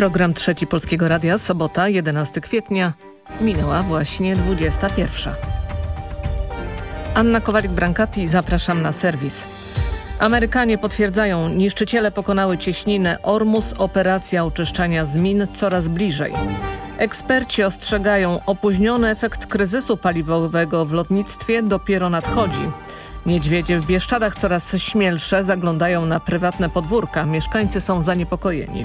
Program Trzeci Polskiego Radia, sobota, 11 kwietnia. Minęła właśnie 21. Anna Kowalik-Brankati, zapraszam na serwis. Amerykanie potwierdzają, niszczyciele pokonały cieśninę Ormus, operacja oczyszczania z min coraz bliżej. Eksperci ostrzegają, opóźniony efekt kryzysu paliwowego w lotnictwie dopiero nadchodzi. Niedźwiedzie w Bieszczadach coraz śmielsze zaglądają na prywatne podwórka. Mieszkańcy są zaniepokojeni.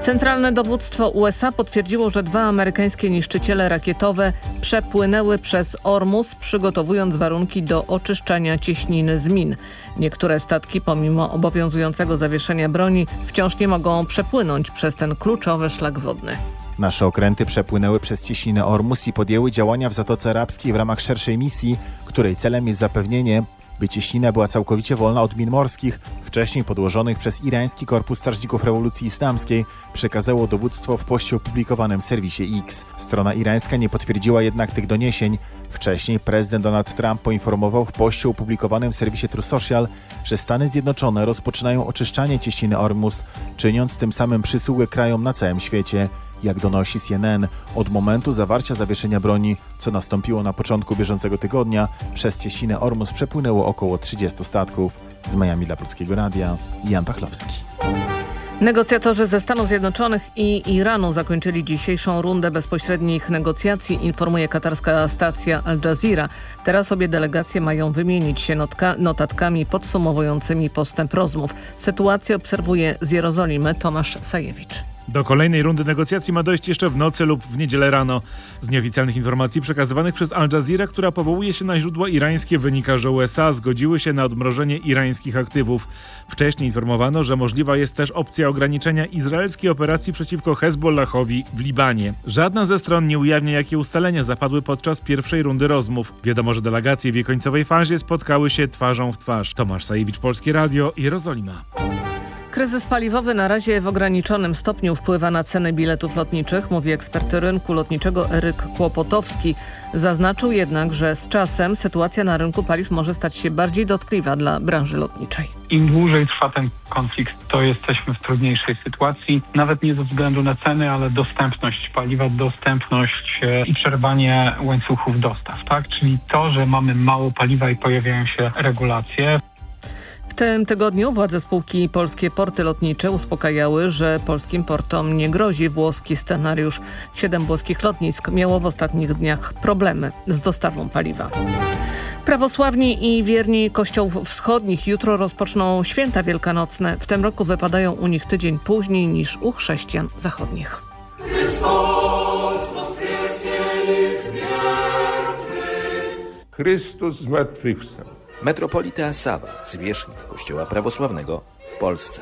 Centralne dowództwo USA potwierdziło, że dwa amerykańskie niszczyciele rakietowe przepłynęły przez Ormus, przygotowując warunki do oczyszczania cieśniny z min. Niektóre statki, pomimo obowiązującego zawieszenia broni, wciąż nie mogą przepłynąć przez ten kluczowy szlak wodny. Nasze okręty przepłynęły przez cieśninę Ormus i podjęły działania w Zatoce Arabskiej w ramach szerszej misji, której celem jest zapewnienie, by cieśnina była całkowicie wolna od min morskich, wcześniej podłożonych przez irański Korpus Strażników Rewolucji Islamskiej, przekazało dowództwo w poście opublikowanym w serwisie X. Strona irańska nie potwierdziła jednak tych doniesień. Wcześniej prezydent Donald Trump poinformował w poście opublikowanym w serwisie True Social, że Stany Zjednoczone rozpoczynają oczyszczanie cieśniny Ormus, czyniąc tym samym przysługę krajom na całym świecie. Jak donosi CNN, od momentu zawarcia zawieszenia broni, co nastąpiło na początku bieżącego tygodnia, przez cieśninę Ormus przepłynęło około 30 statków. Z Miami dla Polskiego Radia, Jan Pachlowski. Negocjatorzy ze Stanów Zjednoczonych i Iranu zakończyli dzisiejszą rundę bezpośrednich negocjacji, informuje katarska stacja Al Jazeera. Teraz obie delegacje mają wymienić się notka, notatkami podsumowującymi postęp rozmów. Sytuację obserwuje z Jerozolimy Tomasz Sajewicz. Do kolejnej rundy negocjacji ma dojść jeszcze w nocy lub w niedzielę rano. Z nieoficjalnych informacji przekazywanych przez Al Jazeera, która powołuje się na źródła irańskie, wynika, że USA zgodziły się na odmrożenie irańskich aktywów. Wcześniej informowano, że możliwa jest też opcja ograniczenia izraelskiej operacji przeciwko Hezbollahowi w Libanie. Żadna ze stron nie ujawnia, jakie ustalenia zapadły podczas pierwszej rundy rozmów. Wiadomo, że delegacje w jej końcowej fazie spotkały się twarzą w twarz. Tomasz Sajewicz, Polskie Radio, Jerozolima. Kryzys paliwowy na razie w ograniczonym stopniu wpływa na ceny biletów lotniczych, mówi ekspert rynku lotniczego Eryk Kłopotowski. Zaznaczył jednak, że z czasem sytuacja na rynku paliw może stać się bardziej dotkliwa dla branży lotniczej. Im dłużej trwa ten konflikt, to jesteśmy w trudniejszej sytuacji, nawet nie ze względu na ceny, ale dostępność paliwa, dostępność e, i przerwanie łańcuchów dostaw, tak? Czyli to, że mamy mało paliwa i pojawiają się regulacje, tym tygodniu władze spółki Polskie Porty Lotnicze uspokajały, że polskim portom nie grozi włoski scenariusz. Siedem włoskich lotnisk miało w ostatnich dniach problemy z dostawą paliwa. Prawosławni i wierni kościołów wschodnich jutro rozpoczną święta wielkanocne. W tym roku wypadają u nich tydzień później niż u chrześcijan zachodnich. Chrystus zmartwychwstał. Metropolita Saba, zwierzchnik Kościoła Prawosławnego w Polsce.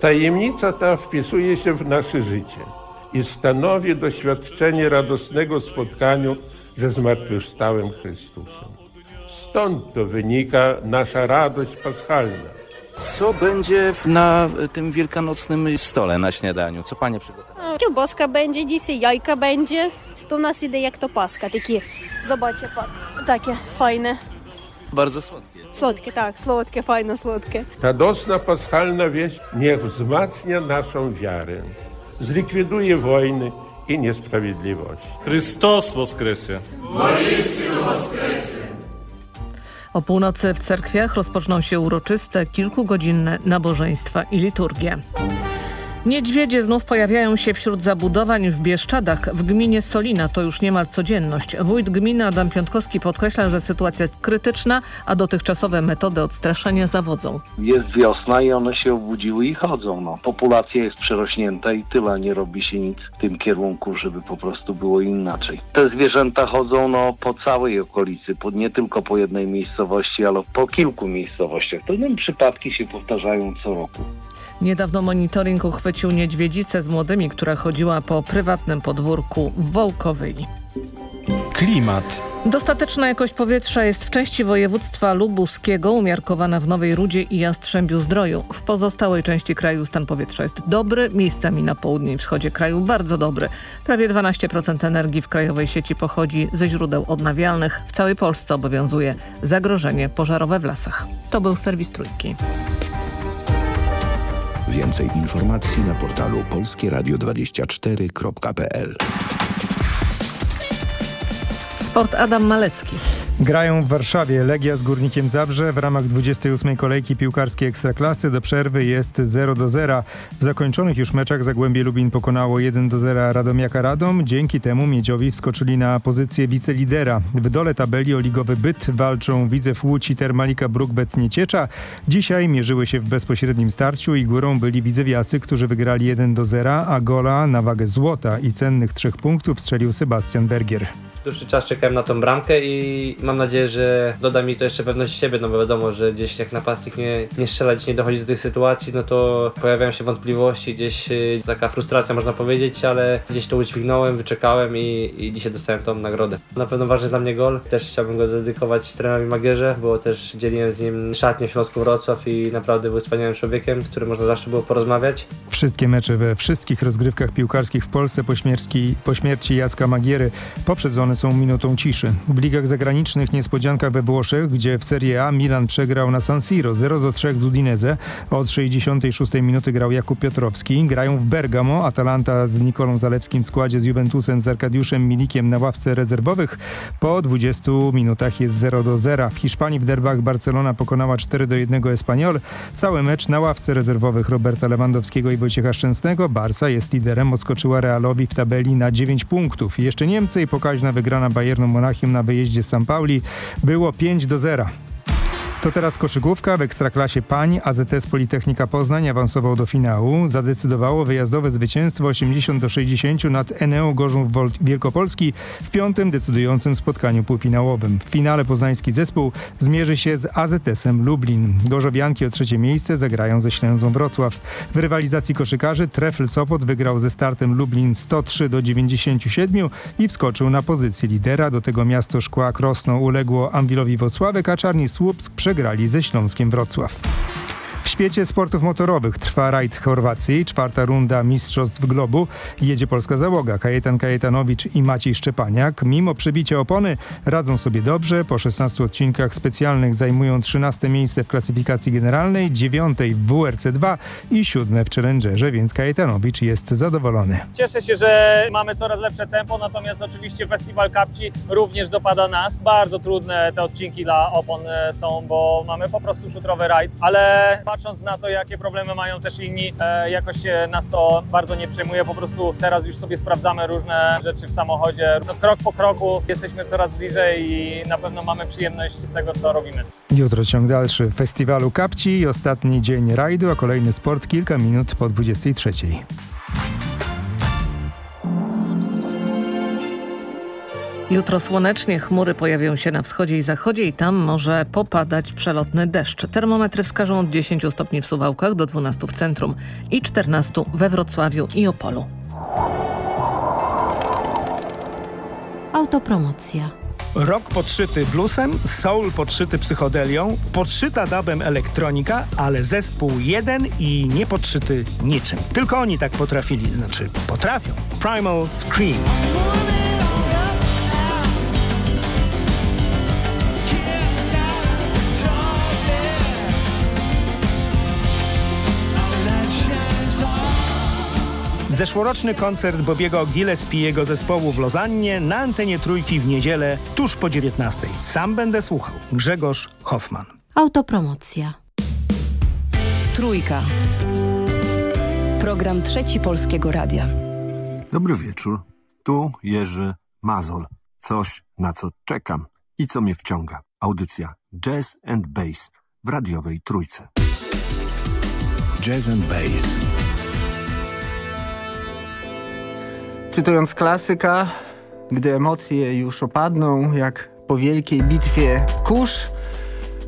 Tajemnica ta wpisuje się w nasze życie i stanowi doświadczenie radosnego spotkania ze zmartwychwstałym Chrystusem. Stąd to wynika nasza radość paschalna. Co będzie na tym wielkanocnym stole na śniadaniu? Co panie przygotowały? Kiełbaska będzie dzisiaj, jajka będzie. To u nas idzie jak to paska, takie, zobaczcie pan, takie fajne. Bardzo słodkie. Słodkie, tak, słodkie, fajne, słodkie. Radosna paschalna wieść niech wzmacnia naszą wiarę, zlikwiduje wojny i niesprawiedliwość. Chrystus woskresie. O północy w cerkwiach rozpoczną się uroczyste, kilkugodzinne nabożeństwa i liturgie. Niedźwiedzie znów pojawiają się wśród zabudowań w Bieszczadach. W gminie Solina to już niemal codzienność. Wójt gminy Adam Piątkowski podkreśla, że sytuacja jest krytyczna, a dotychczasowe metody odstraszania zawodzą. Jest wiosna i one się obudziły i chodzą. No. Populacja jest przerośnięta i tyle nie robi się nic w tym kierunku, żeby po prostu było inaczej. Te zwierzęta chodzą no, po całej okolicy, po, nie tylko po jednej miejscowości, ale po kilku miejscowościach. To innym przypadki się powtarzają co roku. Niedawno monitoring uchwycił niedźwiedzicę z młodymi, która chodziła po prywatnym podwórku w Wołkowej. Klimat. Dostateczna jakość powietrza jest w części województwa lubuskiego umiarkowana w Nowej Rudzie i Jastrzębiu Zdroju. W pozostałej części kraju stan powietrza jest dobry, miejscami na południe i wschodzie kraju bardzo dobry. Prawie 12% energii w krajowej sieci pochodzi ze źródeł odnawialnych. W całej Polsce obowiązuje zagrożenie pożarowe w lasach. To był serwis Trójki. Więcej informacji na portalu polskieradio24.pl Sport Adam Malecki. Grają w Warszawie Legia z Górnikiem Zabrze w ramach 28. kolejki piłkarskiej Ekstraklasy. Do przerwy jest 0 do 0. W zakończonych już meczach Zagłębie Lubin pokonało 1 do 0 Radomiaka Radom. Dzięki temu Miedziowi wskoczyli na pozycję wicelidera. W dole tabeli o ligowy byt walczą Widzew Łódź i Termalika Brukbec Nieciecza. Dzisiaj mierzyły się w bezpośrednim starciu i górą byli Widzewiasy, którzy wygrali 1 do 0, a gola na wagę złota i cennych trzech punktów strzelił Sebastian Bergier dłuższy czas czekałem na tą bramkę i mam nadzieję, że doda mi to jeszcze pewność siebie, no bo wiadomo, że gdzieś jak napastnik nie, nie strzela, gdzieś nie dochodzi do tych sytuacji, no to pojawiają się wątpliwości, gdzieś y, taka frustracja można powiedzieć, ale gdzieś to udźwignąłem, wyczekałem i, i dzisiaj dostałem tą nagrodę. Na pewno ważny dla mnie gol, też chciałbym go dedykować trenerowi Magierze, bo też dzieliłem z nim szatnię w Śląsku Wrocław i naprawdę był wspaniałym człowiekiem, z którym można zawsze było porozmawiać. Wszystkie mecze we wszystkich rozgrywkach piłkarskich w Polsce po śmierci, po śmierci Jacka Magiery poprzedzone są minutą ciszy. W ligach zagranicznych niespodzianka we Włoszech, gdzie w Serie A Milan przegrał na San Siro 0-3 z Udinese. Od 66 minuty grał Jakub Piotrowski. Grają w Bergamo, Atalanta z Nikolą Zalewskim w składzie z Juventusem z Arkadiuszem Milikiem na ławce rezerwowych. Po 20 minutach jest 0-0. W Hiszpanii w derbach Barcelona pokonała 4-1 Espanyol. Cały mecz na ławce rezerwowych Roberta Lewandowskiego i Wojciecha Szczęsnego. Barca jest liderem, odskoczyła Realowi w tabeli na 9 punktów. Jeszcze Niemcy i pokaźna wygrana Bayernu Monachium na wyjeździe z St. Pauli było 5 do 0. To teraz koszykówka w Ekstraklasie Pań. AZS Politechnika Poznań awansował do finału. Zadecydowało wyjazdowe zwycięstwo 80 do 60 nad Eneo Gorzów Wielkopolski w piątym decydującym spotkaniu półfinałowym. W finale poznański zespół zmierzy się z AZS-em Lublin. Gorzowianki o trzecie miejsce zagrają ze Ślęzą Wrocław. W rywalizacji koszykarzy Trefl Sopot wygrał ze startem Lublin 103 do 97 i wskoczył na pozycję lidera. Do tego miasto Szkła Krosno uległo Amwilowi Wocławek, a Czarni Słupsk przegrali ze Śląskiem Wrocław. W świecie sportów motorowych trwa rajd Chorwacji, czwarta runda Mistrzostw Globu. Jedzie polska załoga. Kajetan Kajetanowicz i Maciej Szczepaniak. Mimo przebicia opony radzą sobie dobrze. Po 16 odcinkach specjalnych zajmują 13 miejsce w klasyfikacji generalnej, 9 w WRC2 i 7 w Challengerze, więc Kajetanowicz jest zadowolony. Cieszę się, że mamy coraz lepsze tempo, natomiast oczywiście Festiwal Kapci również dopada nas. Bardzo trudne te odcinki dla opon e, są, bo mamy po prostu szutrowy rajd, ale patrząc na to, jakie problemy mają też inni, e, jakoś nas to bardzo nie przejmuje. Po prostu teraz już sobie sprawdzamy różne rzeczy w samochodzie. No, krok po kroku jesteśmy coraz bliżej i na pewno mamy przyjemność z tego, co robimy. Jutro ciąg dalszy festiwalu Kapci ostatni dzień rajdu, a kolejny sport kilka minut po 23. Jutro słonecznie, chmury pojawią się na wschodzie i zachodzie i tam może popadać przelotny deszcz. Termometry wskażą od 10 stopni w Suwałkach do 12 w centrum i 14 we Wrocławiu i Opolu. Autopromocja. Rok podszyty bluesem, soul podszyty psychodelią, podszyta dubem elektronika, ale zespół jeden i nie podszyty niczym. Tylko oni tak potrafili, znaczy potrafią. Primal Scream. Zeszłoroczny koncert Bobiego Gillespiego zespołu w Lozannie na antenie Trójki w niedzielę tuż po 19. Sam będę słuchał. Grzegorz Hoffman. Autopromocja. Trójka. Program Trzeci Polskiego Radia. Dobry wieczór. Tu Jerzy Mazol. Coś, na co czekam i co mnie wciąga. Audycja Jazz and Bass w radiowej Trójce. Jazz and Bass. Cytując klasyka, gdy emocje już opadną, jak po wielkiej bitwie kurz,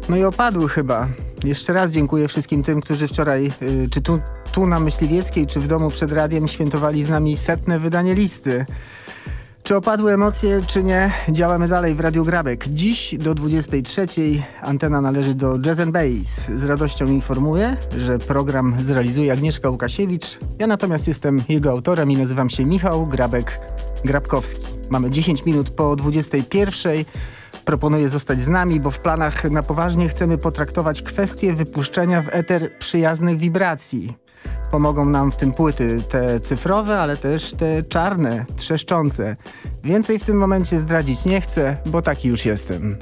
no i opadły chyba. Jeszcze raz dziękuję wszystkim tym, którzy wczoraj, y, czy tu, tu na Myśliwieckiej, czy w domu przed radiem świętowali z nami setne wydanie listy. Czy opadły emocje, czy nie? Działamy dalej w Radiu Grabek. Dziś do 23 antena należy do Jazz Bass. Z radością informuję, że program zrealizuje Agnieszka Łukasiewicz. Ja natomiast jestem jego autorem i nazywam się Michał Grabek-Grabkowski. Mamy 10 minut po 21. Proponuję zostać z nami, bo w planach na poważnie chcemy potraktować kwestię wypuszczenia w eter przyjaznych wibracji. Pomogą nam w tym płyty, te cyfrowe, ale też te czarne, trzeszczące. Więcej w tym momencie zdradzić nie chcę, bo taki już jestem.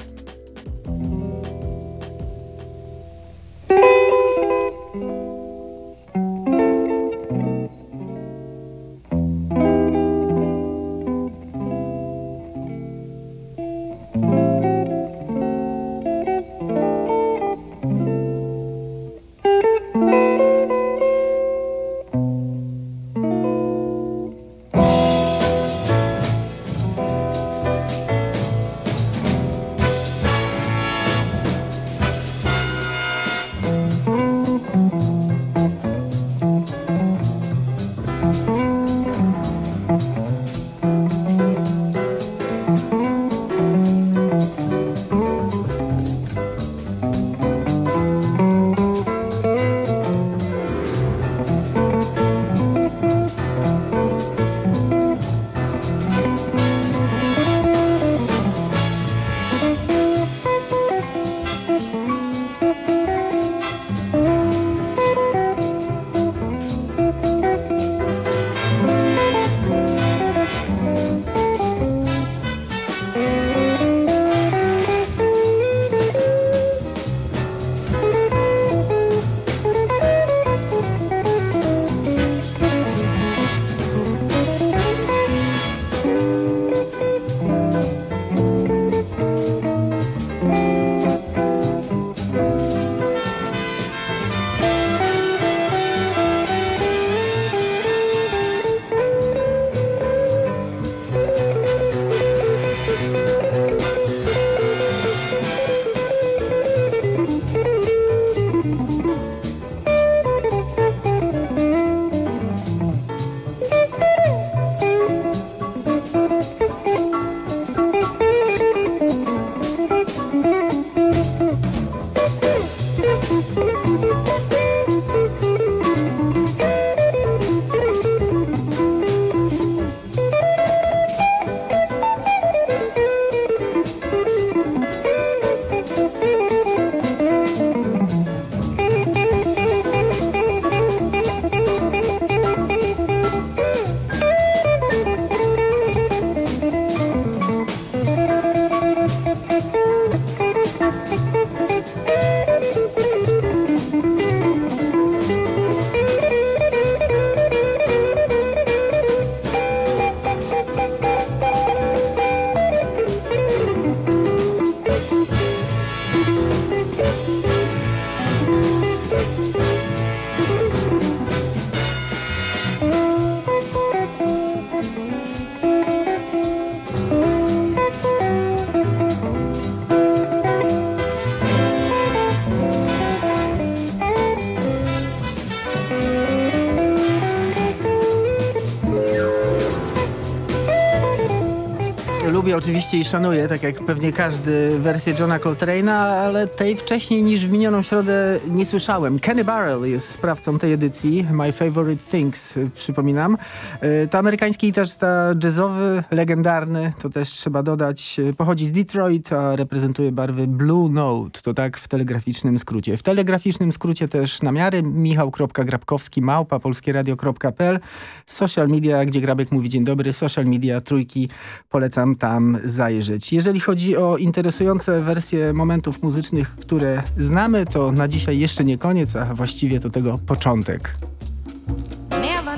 Oczywiście i szanuję, tak jak pewnie każdy, wersję Johna Coltrane'a, ale tej wcześniej niż w minioną środę nie słyszałem. Kenny Barrell jest sprawcą tej edycji, My Favorite Things, przypominam. E, to amerykański gitarzysta jazzowy, legendarny, to też trzeba dodać, e, pochodzi z Detroit, a reprezentuje barwy Blue Note, to tak w telegraficznym skrócie. W telegraficznym skrócie też namiary michał.grabkowski, małpa, polskieradio.pl, social media, gdzie Grabek mówi dzień dobry, social media trójki, polecam tam zajrzeć. Jeżeli chodzi o interesujące wersje momentów muzycznych, które znamy, to na dzisiaj jeszcze nie koniec, a właściwie to tego początek.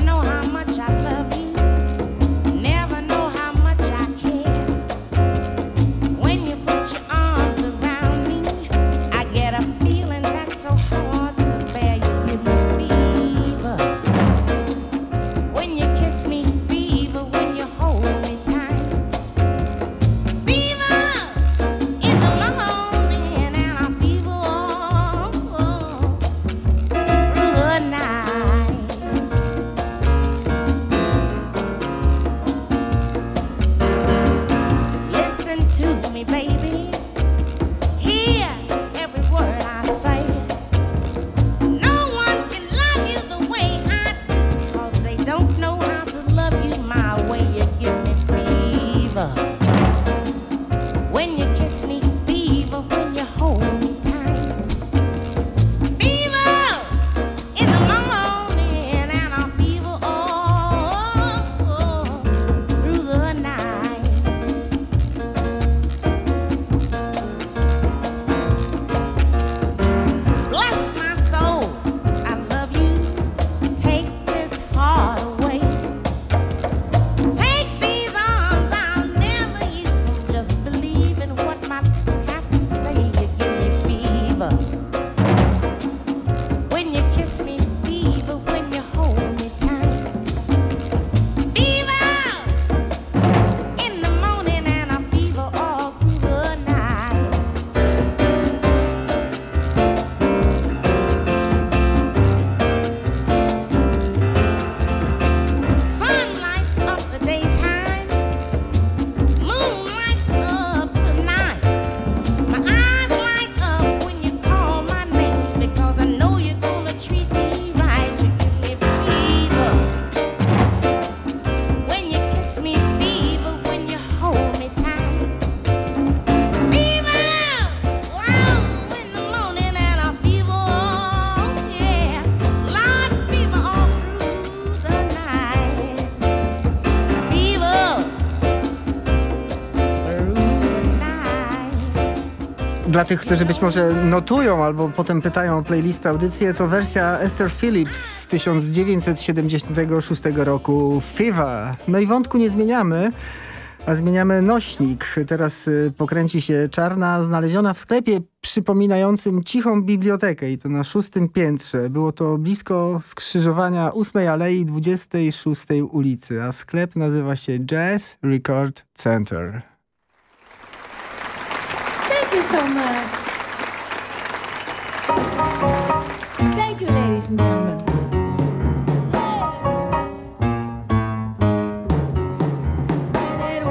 now. Dla tych, którzy być może notują albo potem pytają o playlistę audycję, to wersja Esther Phillips z 1976 roku Fever. No i wątku nie zmieniamy. A zmieniamy nośnik. Teraz y, pokręci się czarna, znaleziona w sklepie przypominającym cichą bibliotekę i to na szóstym piętrze. Było to blisko skrzyżowania 8 Alei 26 ulicy, a sklep nazywa się Jazz Record Center. Thank you so much. Thank you, ladies and gentlemen. Get it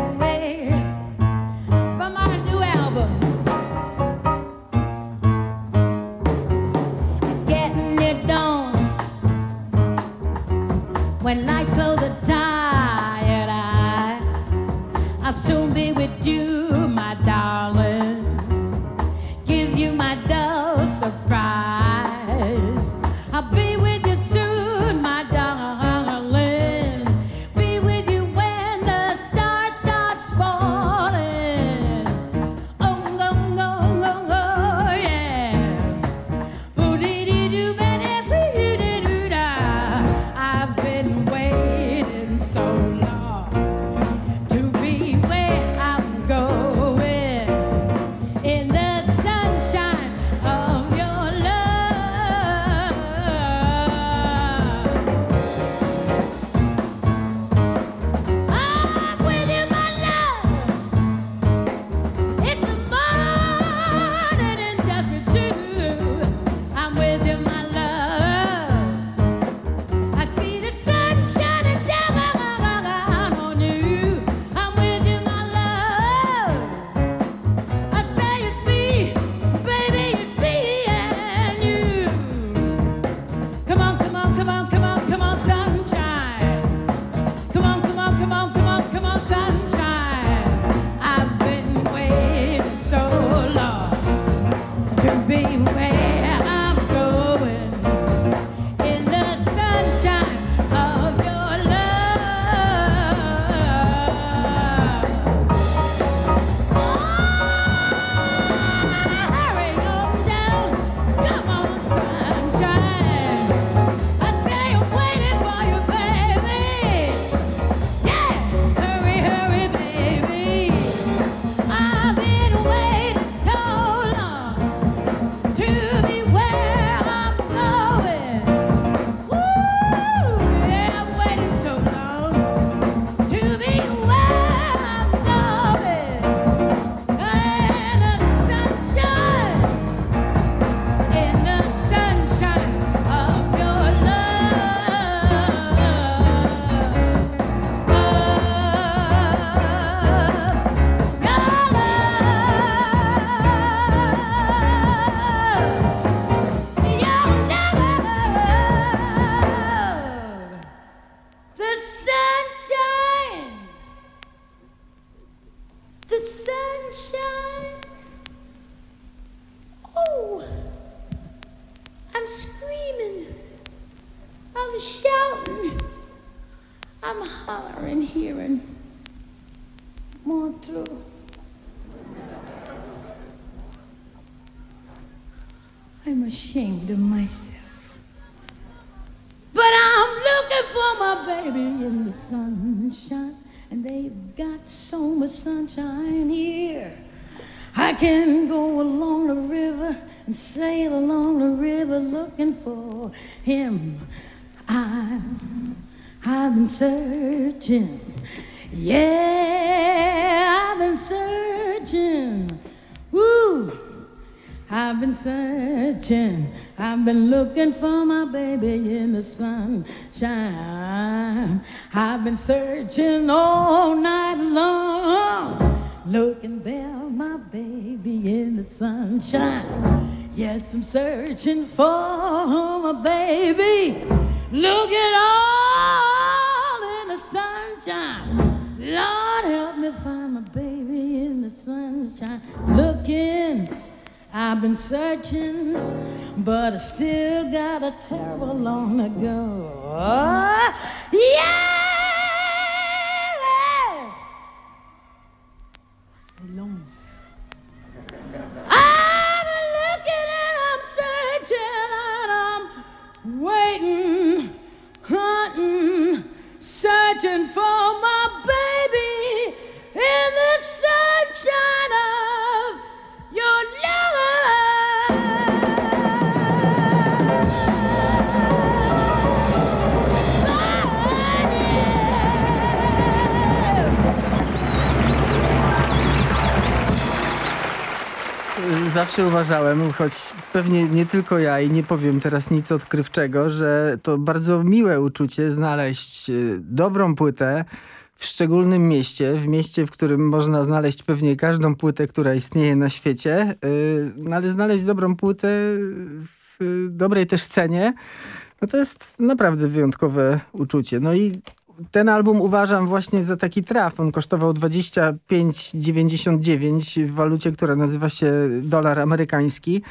can go along the river and sail along the river looking for him. I, I've been searching. Yeah, I've been searching. Woo! I've been searching, I've been looking for my baby in the sunshine. I've been searching all night long, looking there, my baby in the sunshine. Yes, I'm searching for my baby, looking all in the sunshine. Lord, help me find my baby in the sunshine, looking. I've been searching, but I still got a terrible long to go. Oh, yes! Silence. waiting for my zawsze uważałem, choć pewnie nie tylko ja i nie powiem teraz nic odkrywczego, że to bardzo miłe uczucie znaleźć e, dobrą płytę w szczególnym mieście, w mieście, w którym można znaleźć pewnie każdą płytę, która istnieje na świecie, yy, ale znaleźć dobrą płytę w dobrej też cenie, no to jest naprawdę wyjątkowe uczucie. No i ten album uważam właśnie za taki traf. On kosztował 25,99 w walucie, która nazywa się dolar amerykański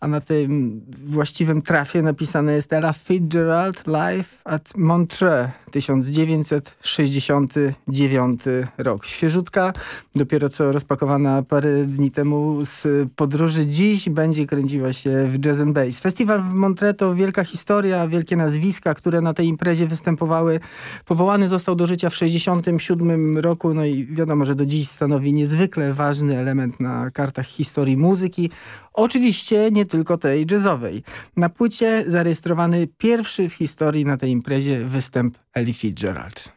a na tym właściwym trafie napisane jest Ella Fitzgerald Live at Montreux 1969 rok. Świeżutka, dopiero co rozpakowana parę dni temu z podróży. Dziś będzie kręciła się w Jazz and Bass. Festiwal w Montreux to wielka historia, wielkie nazwiska, które na tej imprezie występowały. Powołany został do życia w 1967 roku, no i wiadomo, że do dziś stanowi niezwykle ważny element na kartach historii muzyki. Oczywiście nie tylko tej jazzowej. Na płycie zarejestrowany pierwszy w historii na tej imprezie występ Ellie Fitzgerald.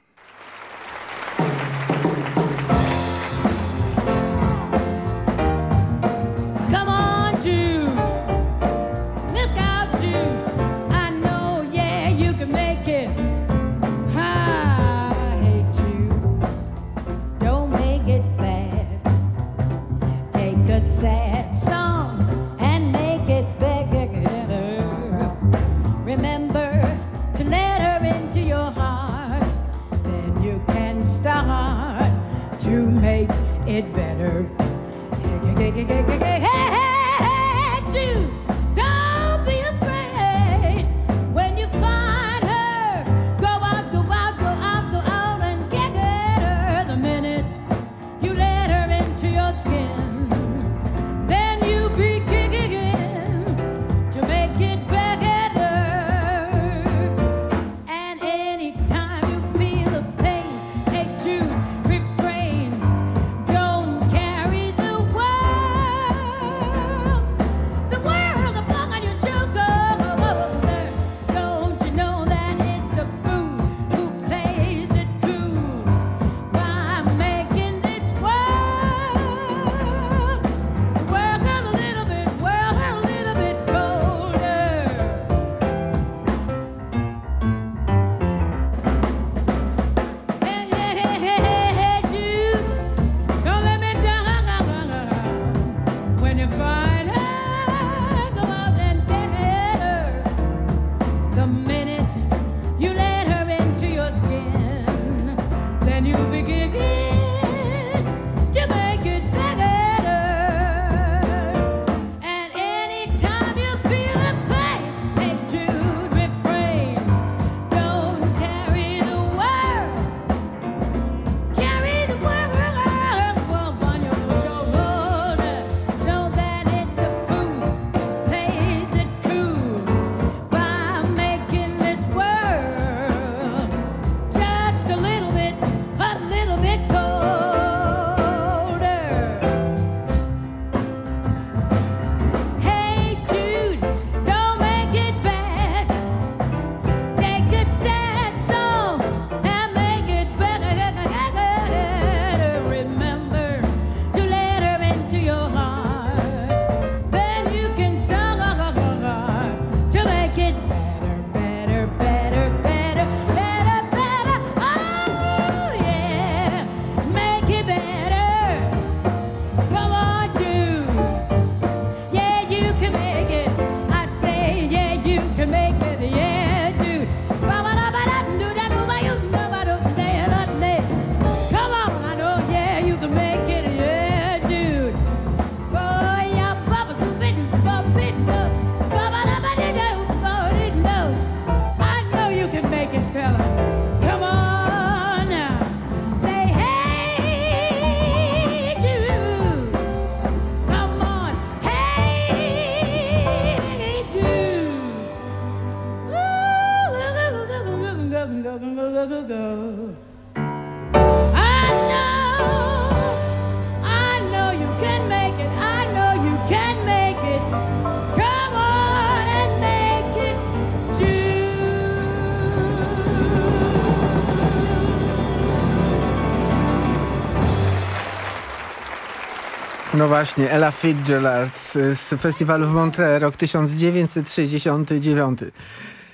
No właśnie, Ella Fitzgerald z festiwalu w Montreux, rok 1969.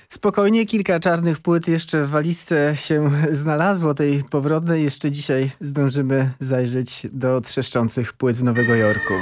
Spokojnie, kilka czarnych płyt jeszcze w walizce się znalazło, tej powrotnej. Jeszcze dzisiaj zdążymy zajrzeć do trzeszczących płyt z Nowego Jorku.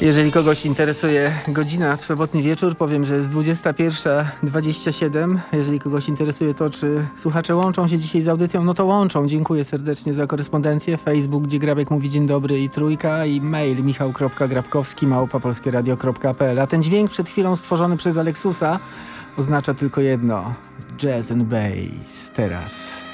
Jeżeli kogoś interesuje godzina w sobotni wieczór, powiem, że jest 21.27. Jeżeli kogoś interesuje to, czy słuchacze łączą się dzisiaj z audycją, no to łączą. Dziękuję serdecznie za korespondencję. Facebook, gdzie Grabek mówi dzień dobry i trójka i mail michał.grabkowski małpapolskieradio.pl A ten dźwięk przed chwilą stworzony przez Aleksusa oznacza tylko jedno. Jazz and bass. Teraz.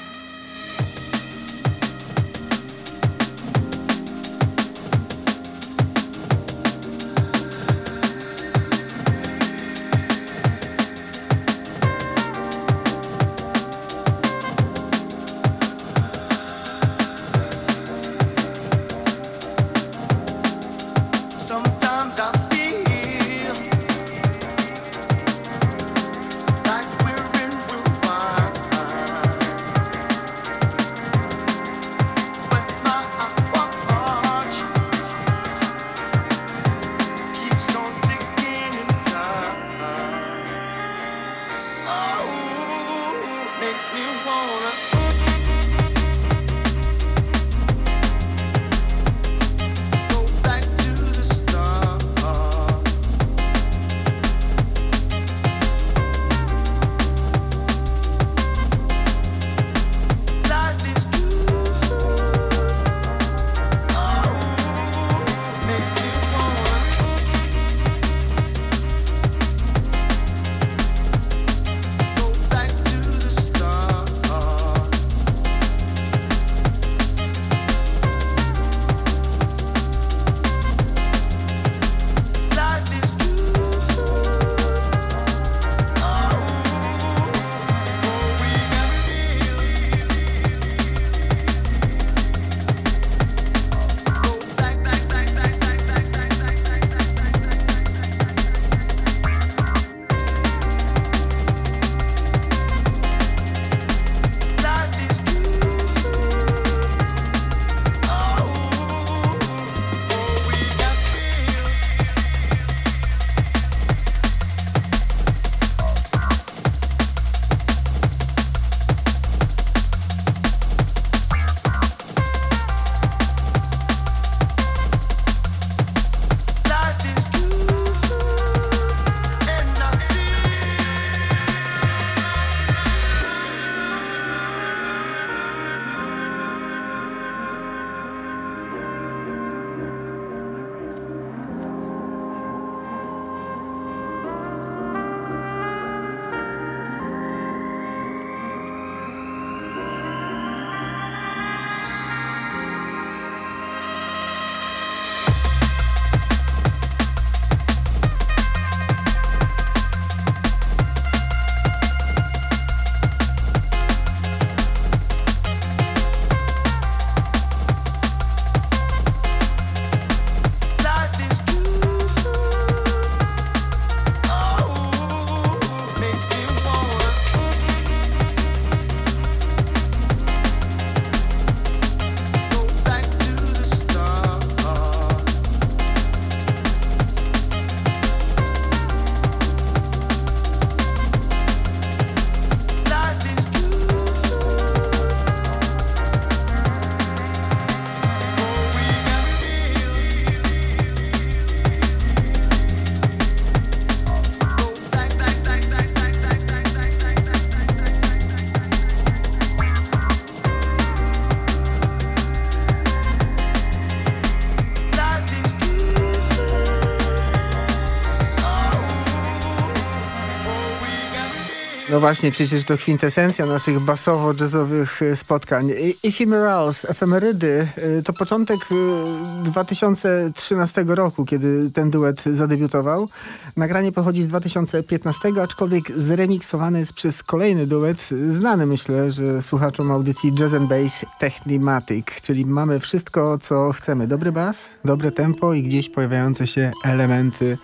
Właśnie, przecież to kwintesencja naszych basowo-jazzowych e, spotkań. E- Ephemerals, efemerydy, e, to początek e, 2013 roku, kiedy ten duet zadebiutował. Nagranie pochodzi z 2015, aczkolwiek zremiksowany jest przez kolejny duet, znany myślę, że słuchaczom audycji Jazz and Bass Technimatic, czyli mamy wszystko, co chcemy. Dobry bas, dobre tempo i gdzieś pojawiające się elementy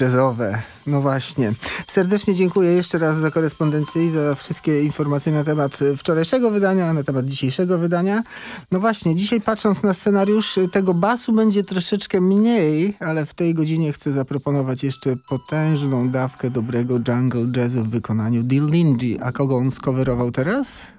jazzowe. No właśnie. Serdecznie dziękuję jeszcze raz za korespondencję i za wszystkie informacje na temat wczorajszego wydania, na temat dzisiejszego wydania. No właśnie, dzisiaj patrząc na scenariusz, tego basu będzie troszeczkę mniej, ale w tej godzinie chcę zaproponować jeszcze potężną dawkę dobrego jungle jazzu w wykonaniu Dil Linji. A kogo on skowerował teraz?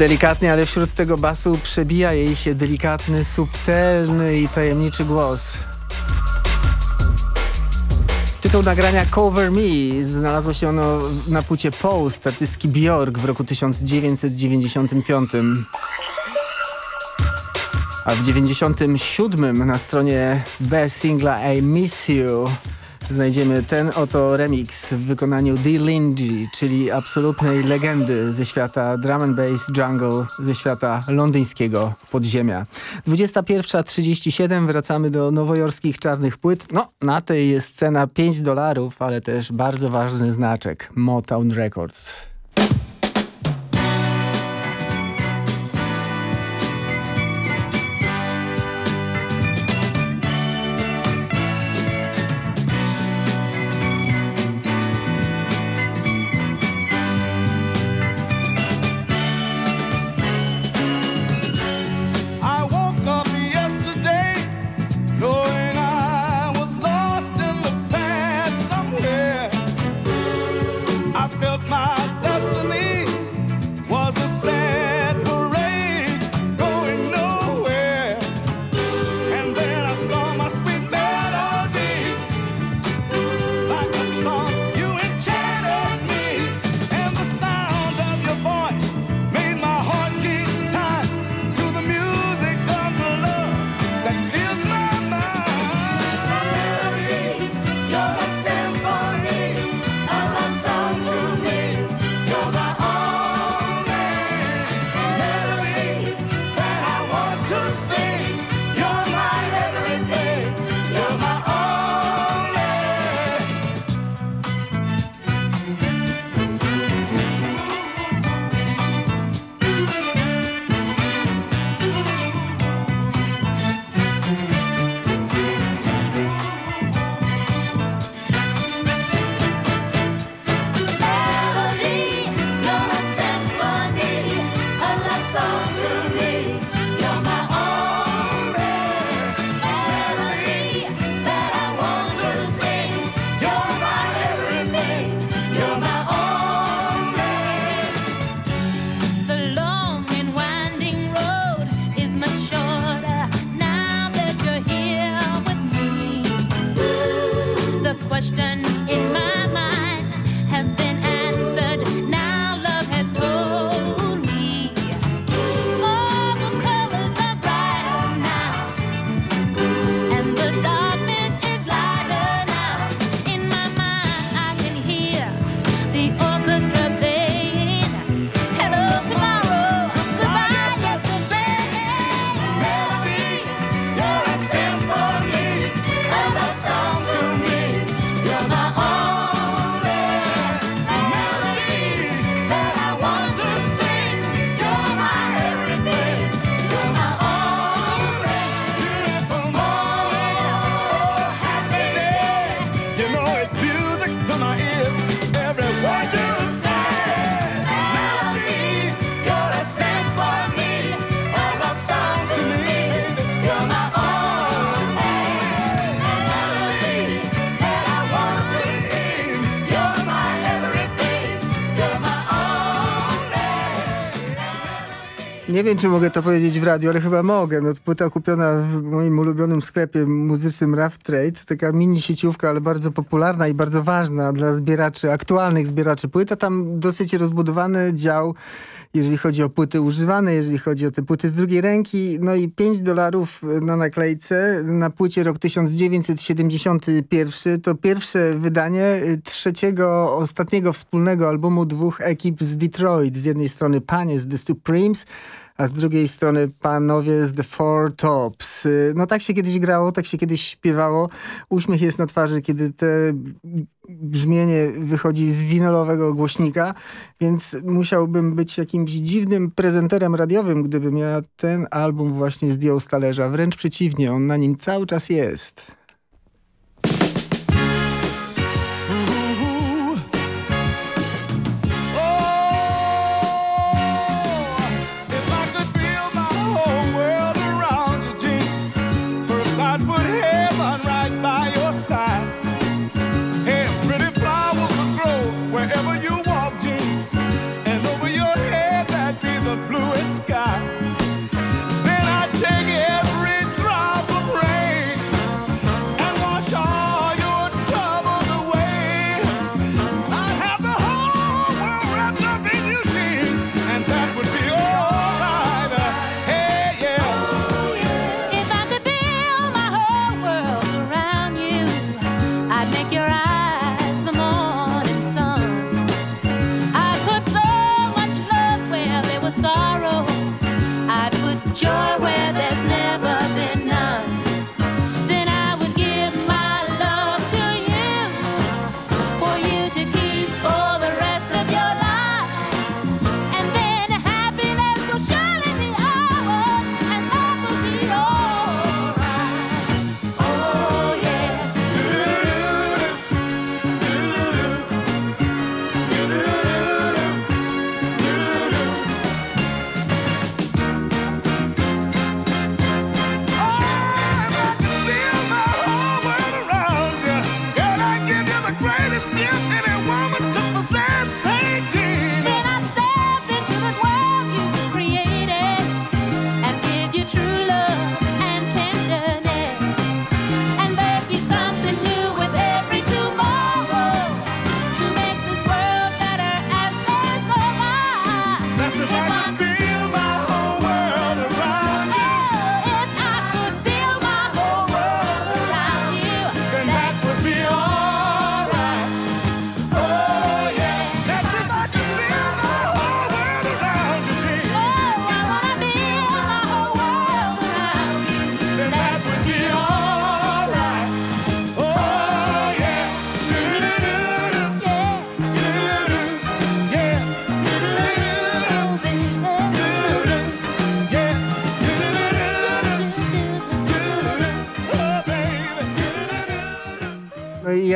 Delikatnie, ale wśród tego basu przebija jej się delikatny, subtelny i tajemniczy głos. Tytuł nagrania Cover Me znalazło się ono na płycie Post artystki Björk w roku 1995. A w 97 na stronie B singla I Miss You znajdziemy ten oto remix w wykonaniu D. Lindy, czyli absolutnej legendy ze świata drum and bass jungle, ze świata londyńskiego podziemia. 21.37 wracamy do nowojorskich czarnych płyt. No, na tej jest cena 5 dolarów, ale też bardzo ważny znaczek Motown Records. Nie wiem, czy mogę to powiedzieć w radiu, ale chyba mogę. No, płyta kupiona w moim ulubionym sklepie muzycznym Rough Trade. Taka mini sieciówka, ale bardzo popularna i bardzo ważna dla zbieraczy, aktualnych zbieraczy płyt. A tam dosyć rozbudowany dział, jeżeli chodzi o płyty używane, jeżeli chodzi o te płyty z drugiej ręki. No i 5 dolarów na naklejce na płycie rok 1971. To pierwsze wydanie y, trzeciego, ostatniego wspólnego albumu dwóch ekip z Detroit. Z jednej strony panie z The Supremes, a z drugiej strony panowie z The Four Tops. Y, No tak się kiedyś grało, tak się kiedyś śpiewało. Uśmiech jest na twarzy, kiedy te brzmienie wychodzi z winylowego głośnika, więc musiałbym być jakimś dziwnym prezenterem radiowym, gdybym ja ten album właśnie zdjął z talerza. Wręcz przeciwnie, on na nim cały czas jest.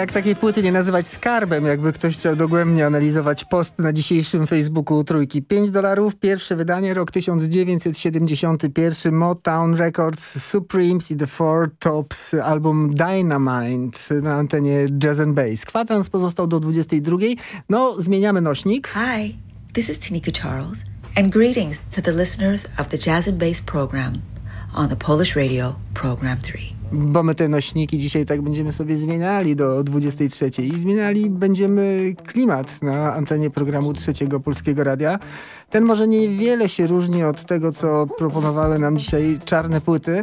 Jak takiej płyty nie nazywać skarbem, jakby ktoś chciał dogłębnie analizować post na dzisiejszym Facebooku Trójki. 5 dolarów, pierwsze wydanie, rok 1971, Motown Records, Supremes i The Four Tops, album Dynamite na antenie Jazz and Bass. Kwadrans pozostał do 22. No, zmieniamy nośnik. Hi, this is Tanika Charles, and greetings to the listeners of the Jazz and Bass program on the Polish Radio Program 3. bo my te nośniki dzisiaj tak będziemy sobie zmieniali do 23 i zmieniali będziemy klimat na antenie programu Trzeciego Polskiego Radia. Ten może niewiele się różni od tego, co proponowały nam dzisiaj czarne płyty,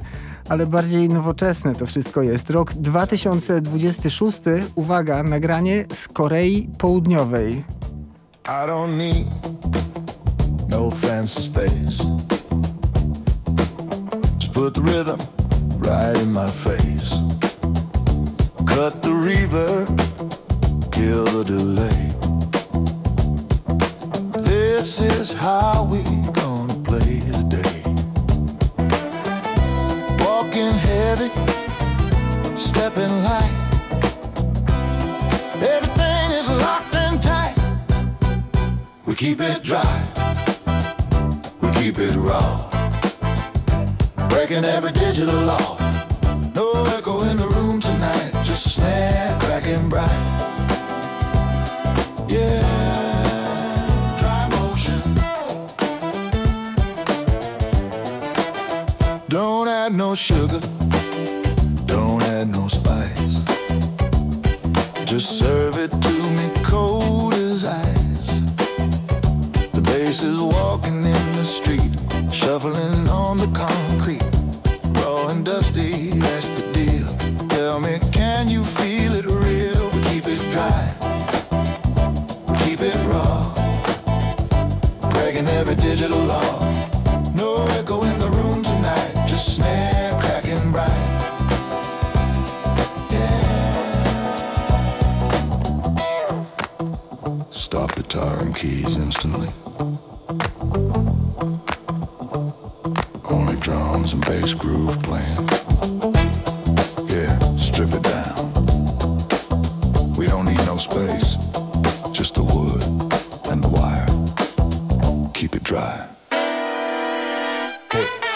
ale bardziej nowoczesne to wszystko jest. Rok 2026, uwaga, nagranie z Korei Południowej. I don't need no fancy space. Just put the rhythm right in my face. Cut the reverb, kill the delay. This is how we gonna play today. Walking heavy, stepping light. Everything is locked and tight. We keep it dry. We keep it raw. Breaking every digital law. No echo in the room tonight. Just a snare cracking bright. Yeah. Motion. Don't add no sugar. Don't add no spice. Just serve it dry. We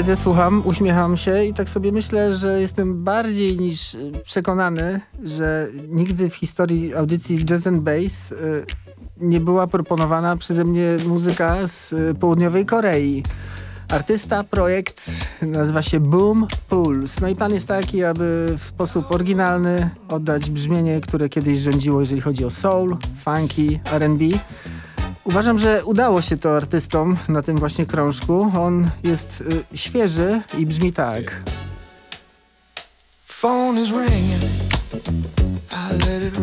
Siedzę, słucham, uśmiecham się i tak sobie myślę, że jestem bardziej niż y, przekonany, że nigdy w historii audycji Jazz and Bass y, nie była proponowana przeze mnie muzyka z y, południowej Korei. Artysta, projekt nazywa się Boom Pulse. No i plan jest taki, aby w sposób oryginalny oddać brzmienie, które kiedyś rządziło, jeżeli chodzi o soul, funky, R&B. Uważam, że udało się to artystom na tym właśnie krążku. On jest y, świeży i brzmi tak. Phone is ringing. I let it.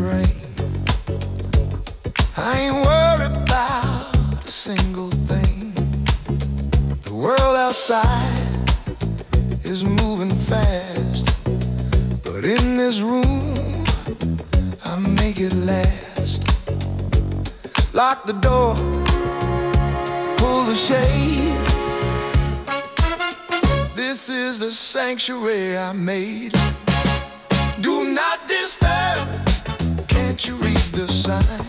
I ain't worried about a single thing. The world outside is moving fast. But in this room, I make it last. Lock the door, pull the shade. This is the sanctuary I made. Do not disturb. Can't you read the sign?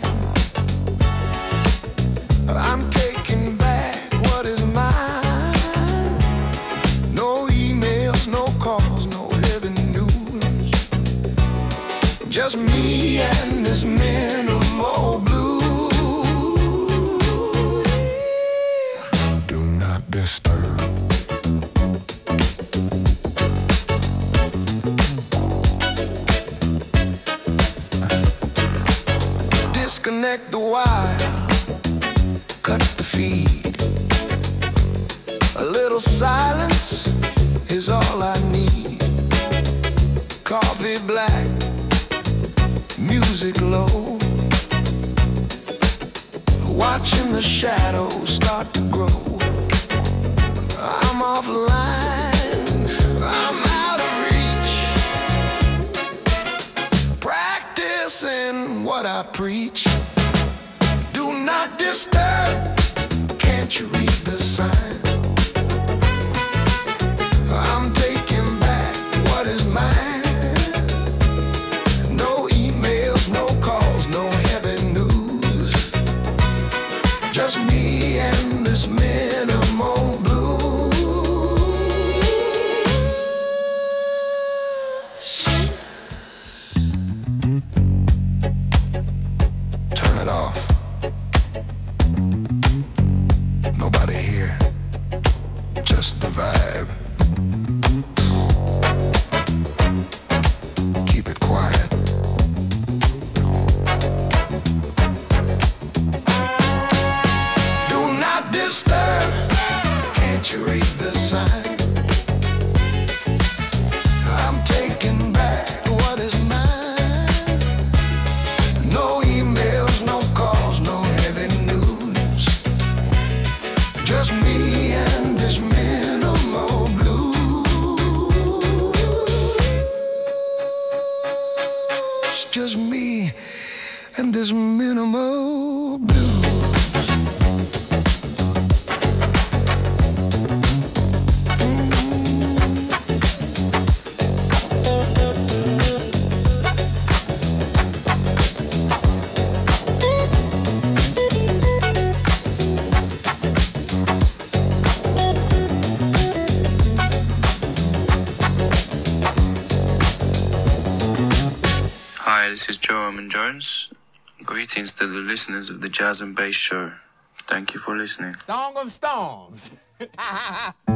Jones. Greetings to the listeners of the Jazz and Bass Show. Thank you for listening. Song of Storms.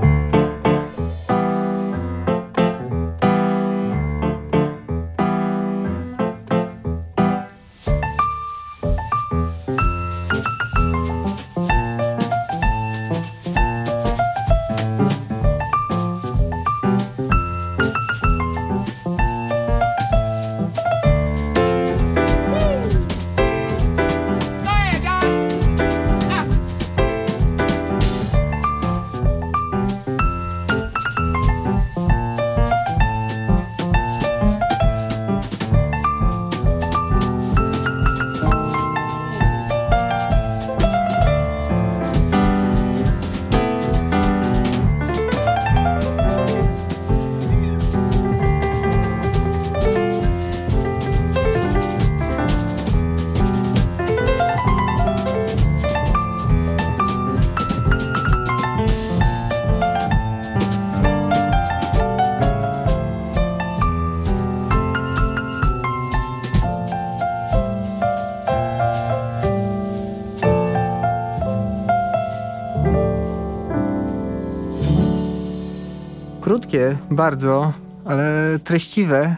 Krótkie, bardzo, ale treściwe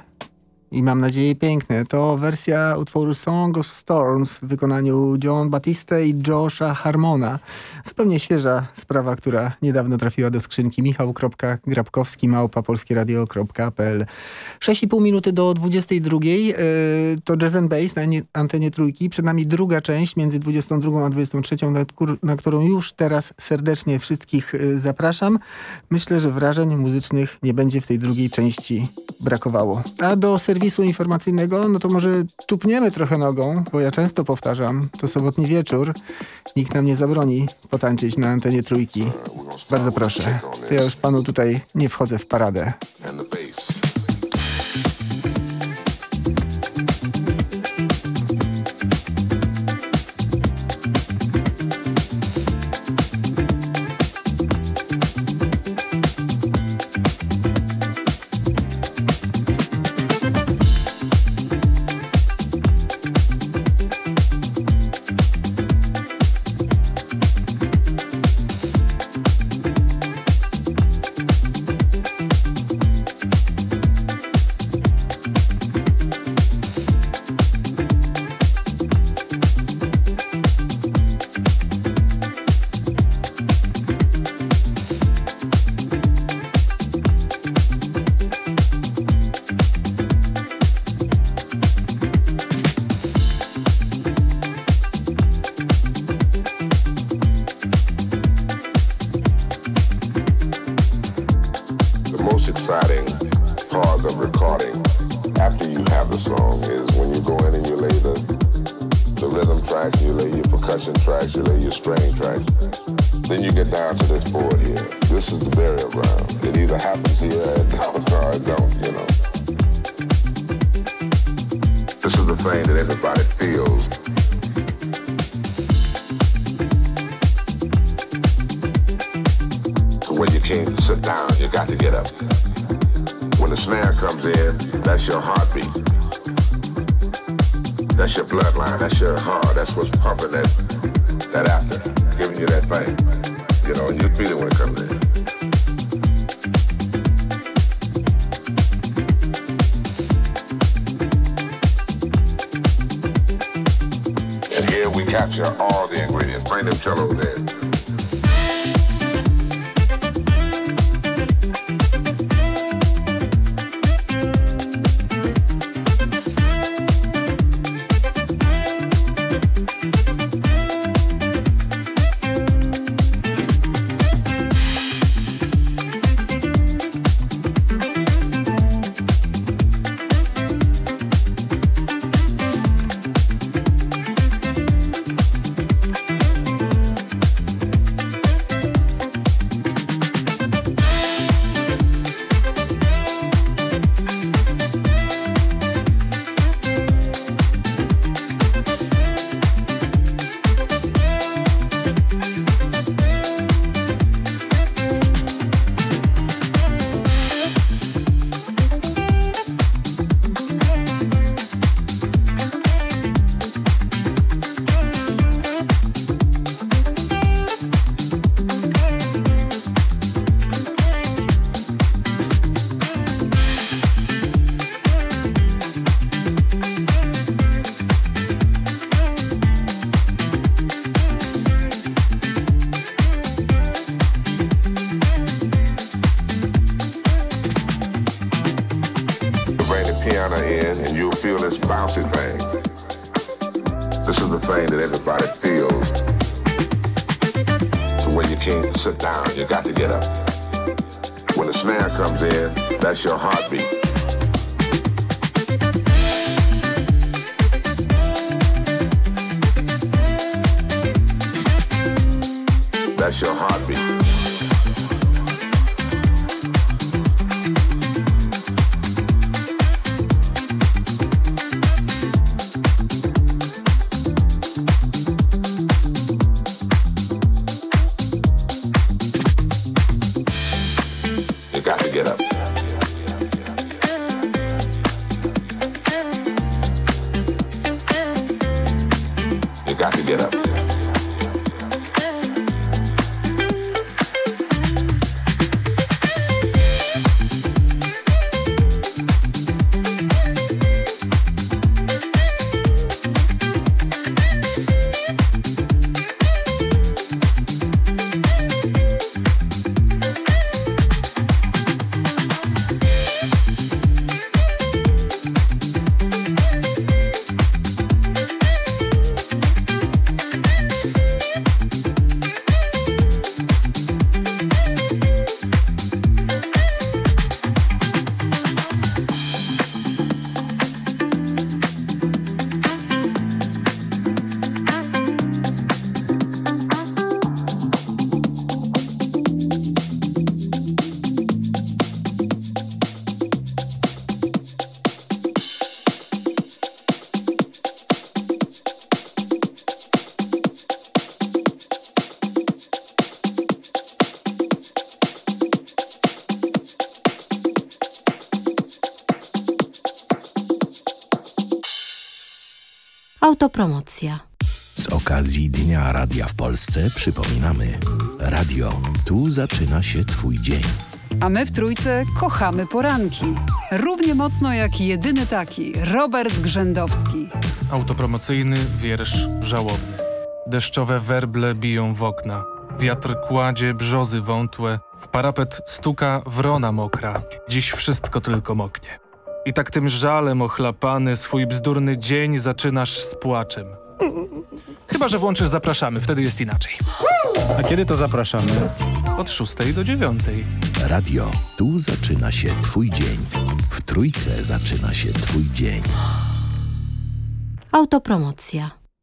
i mam nadzieję piękne. To wersja utworu Song of Storms w wykonaniu John Batiste i Josha Harmona. Zupełnie świeża sprawa, która niedawno trafiła do skrzynki michał.grabkowski małpa polskieradio.pl 6,5 minuty do 22. Yy, to Jazz and Bass na nie- antenie trójki. Przed nami druga część między 22 a 23, na, którą już teraz serdecznie wszystkich yy, zapraszam. Myślę, że wrażeń muzycznych nie będzie w tej drugiej części brakowało. A do serwisu informacyjnego, no to może tupniemy trochę nogą, bo ja często powtarzam, to sobotni wieczór, nikt nam nie zabroni potańczyć na antenie trójki. Bardzo proszę, to ja już panu tutaj nie wchodzę w paradę. Autopromocja. Z okazji Dnia Radia w Polsce przypominamy. Radio, tu zaczyna się Twój dzień. A my w trójce kochamy poranki. Równie mocno jak jedyny taki, Robert Grzędowski. Autopromocyjny wiersz żałobny. Deszczowe werble biją w okna. Wiatr kładzie brzozy wątłe. W parapet stuka wrona mokra. Dziś wszystko tylko moknie. I tak tym żalem ochlapany swój bzdurny dzień zaczynasz z płaczem. Chyba, że włączysz zapraszamy, wtedy jest inaczej. A kiedy to zapraszamy? Od 6 do 9. Radio, tu zaczyna się Twój dzień. W trójce zaczyna się Twój dzień. Autopromocja.